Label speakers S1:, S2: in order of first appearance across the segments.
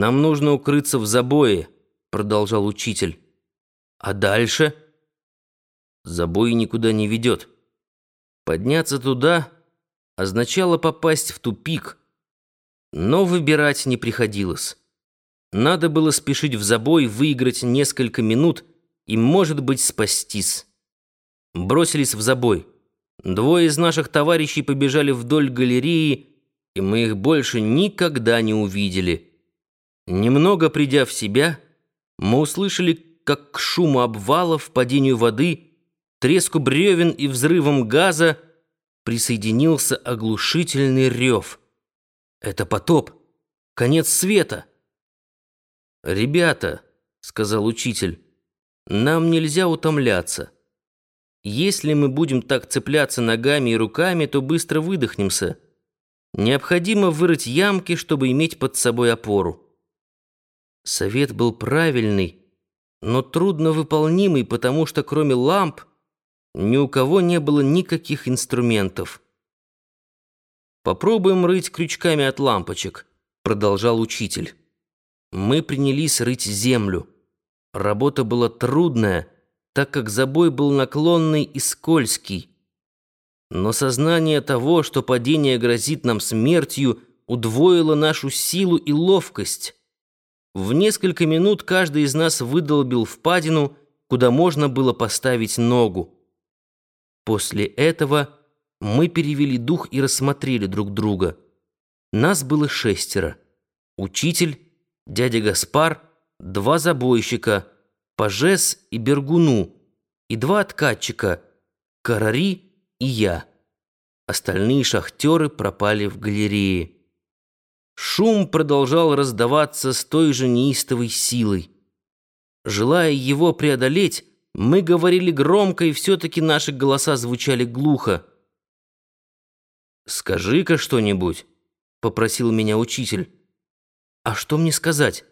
S1: «Нам нужно укрыться в забое», — продолжал учитель. «А дальше?» «Забой никуда не ведет. Подняться туда означало попасть в тупик, но выбирать не приходилось. Надо было спешить в забой, выиграть несколько минут и, может быть, спастись. Бросились в забой. Двое из наших товарищей побежали вдоль галереи, и мы их больше никогда не увидели». Немного придя в себя, мы услышали, как к шуму обвалов, падению воды, треску бревен и взрывам газа присоединился оглушительный рев. Это потоп, конец света. «Ребята», — сказал учитель, — «нам нельзя утомляться. Если мы будем так цепляться ногами и руками, то быстро выдохнемся. Необходимо вырыть ямки, чтобы иметь под собой опору». Совет был правильный, но трудно выполнимый, потому что кроме ламп ни у кого не было никаких инструментов. «Попробуем рыть крючками от лампочек», — продолжал учитель. Мы принялись рыть землю. Работа была трудная, так как забой был наклонный и скользкий. Но сознание того, что падение грозит нам смертью, удвоило нашу силу и ловкость. В несколько минут каждый из нас выдолбил впадину, куда можно было поставить ногу. После этого мы перевели дух и рассмотрели друг друга. Нас было шестеро. Учитель, дядя Гаспар, два забойщика, Пажес и Бергуну, и два откатчика, Карари и я. Остальные шахтеры пропали в галерее. Шум продолжал раздаваться с той же неистовой силой. Желая его преодолеть, мы говорили громко, и все-таки наши голоса звучали глухо. «Скажи-ка что-нибудь», — попросил меня учитель. «А что мне сказать?»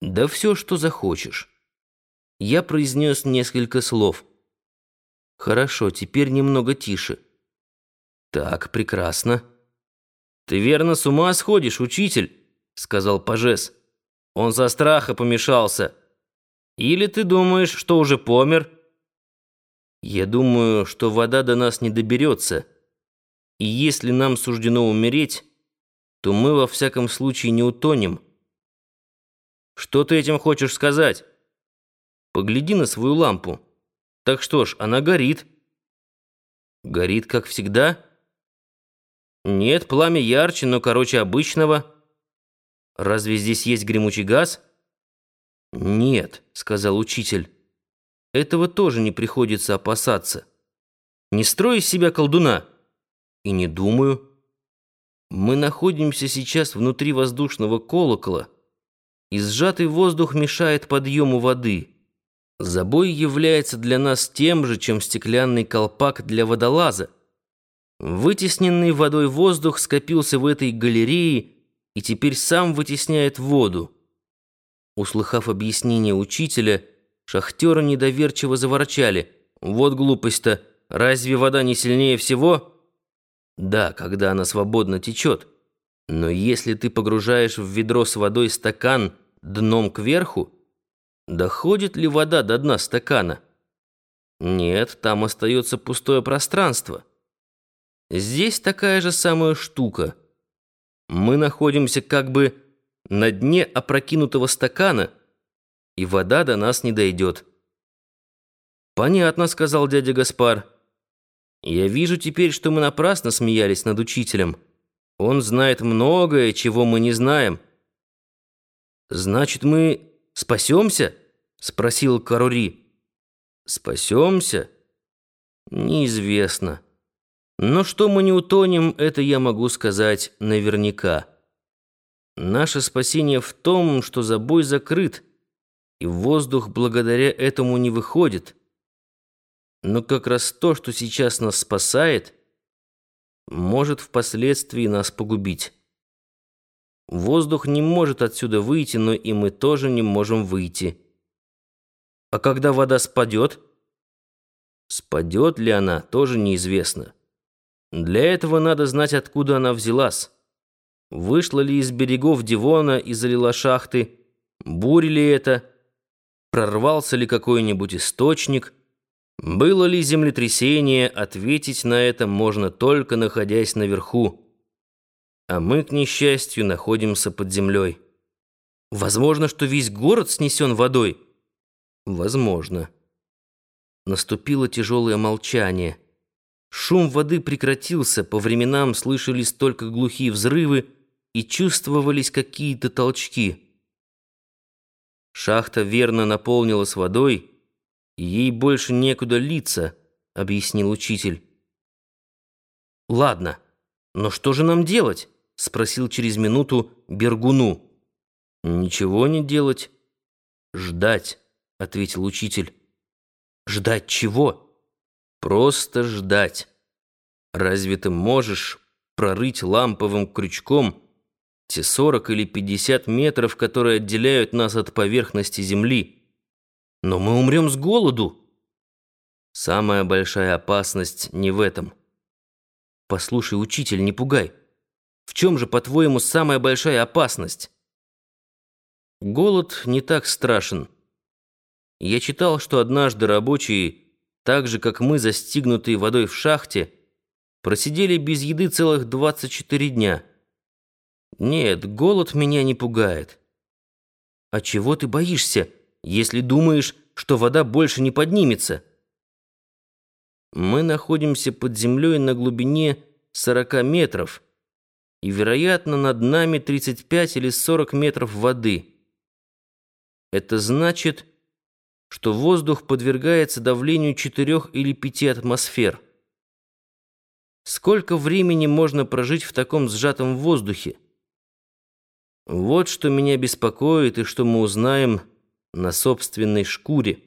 S1: «Да все, что захочешь». Я произнес несколько слов. «Хорошо, теперь немного тише». «Так, прекрасно». «Ты верно с ума сходишь, учитель?» — сказал Пажес. «Он со страха помешался. Или ты думаешь, что уже помер?» «Я думаю, что вода до нас не доберется. И если нам суждено умереть, то мы во всяком случае не утонем». «Что ты этим хочешь сказать?» «Погляди на свою лампу. Так что ж, она горит». «Горит, как всегда?» Нет, пламя ярче, но короче обычного. Разве здесь есть гремучий газ? Нет, сказал учитель. Этого тоже не приходится опасаться. Не строй из себя колдуна. И не думаю. Мы находимся сейчас внутри воздушного колокола, и сжатый воздух мешает подъему воды. Забой является для нас тем же, чем стеклянный колпак для водолаза. Вытесненный водой воздух скопился в этой галерее и теперь сам вытесняет воду. Услыхав объяснение учителя, шахтеры недоверчиво заворчали. «Вот глупость-то! Разве вода не сильнее всего?» «Да, когда она свободно течет. Но если ты погружаешь в ведро с водой стакан дном кверху, доходит ли вода до дна стакана?» «Нет, там остается пустое пространство». Здесь такая же самая штука. Мы находимся как бы на дне опрокинутого стакана, и вода до нас не дойдет. «Понятно», — сказал дядя Гаспар. «Я вижу теперь, что мы напрасно смеялись над учителем. Он знает многое, чего мы не знаем». «Значит, мы спасемся?» — спросил Карури. «Спасемся?» «Неизвестно». Но что мы не утонем, это я могу сказать наверняка. Наше спасение в том, что забой закрыт, и воздух благодаря этому не выходит. Но как раз то, что сейчас нас спасает, может впоследствии нас погубить. Воздух не может отсюда выйти, но и мы тоже не можем выйти. А когда вода спадет? Спадет ли она, тоже неизвестно. Для этого надо знать, откуда она взялась. Вышла ли из берегов Дивона и залила шахты? Буря ли это? Прорвался ли какой-нибудь источник? Было ли землетрясение? Ответить на это можно только находясь наверху. А мы, к несчастью, находимся под землей. Возможно, что весь город снесен водой. Возможно. Наступило тяжелое молчание. Шум воды прекратился, по временам слышались только глухие взрывы и чувствовались какие-то толчки. Шахта верно наполнилась водой, и ей больше некуда литься, объяснил учитель. Ладно, но что же нам делать? спросил через минуту Бергуну. Ничего не делать, ждать, ответил учитель. Ждать чего? Просто ждать. Разве ты можешь прорыть ламповым крючком те 40 или 50 метров, которые отделяют нас от поверхности Земли? Но мы умрем с голоду. Самая большая опасность не в этом. Послушай, учитель, не пугай. В чем же, по-твоему, самая большая опасность? Голод не так страшен. Я читал, что однажды рабочие так же, как мы, застигнутые водой в шахте, просидели без еды целых 24 дня. Нет, голод меня не пугает. А чего ты боишься, если думаешь, что вода больше не поднимется? Мы находимся под землей на глубине 40 метров, и, вероятно, над нами 35 или 40 метров воды. Это значит, что воздух подвергается давлению четырех или пяти атмосфер. Сколько времени можно прожить в таком сжатом воздухе? Вот что меня беспокоит и что мы узнаем на собственной шкуре.